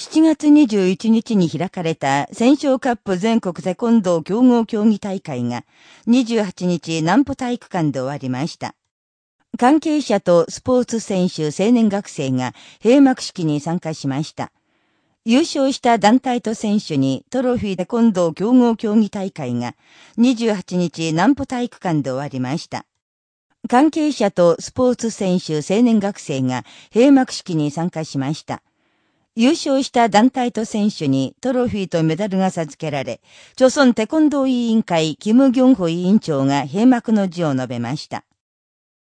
7月21日に開かれた戦勝カップ全国テコンド競合競技大会が28日南浦体育館で終わりました。関係者とスポーツ選手青年学生が閉幕式に参加しました。優勝した団体と選手にトロフィーテコンド競合競技大会が28日南浦体育館で終わりました。関係者とスポーツ選手青年学生が閉幕式に参加しました。優勝した団体と選手にトロフィーとメダルが授けられ、朝鮮テコンドー委員会キム・ギョンホ委員長が閉幕の辞を述べました。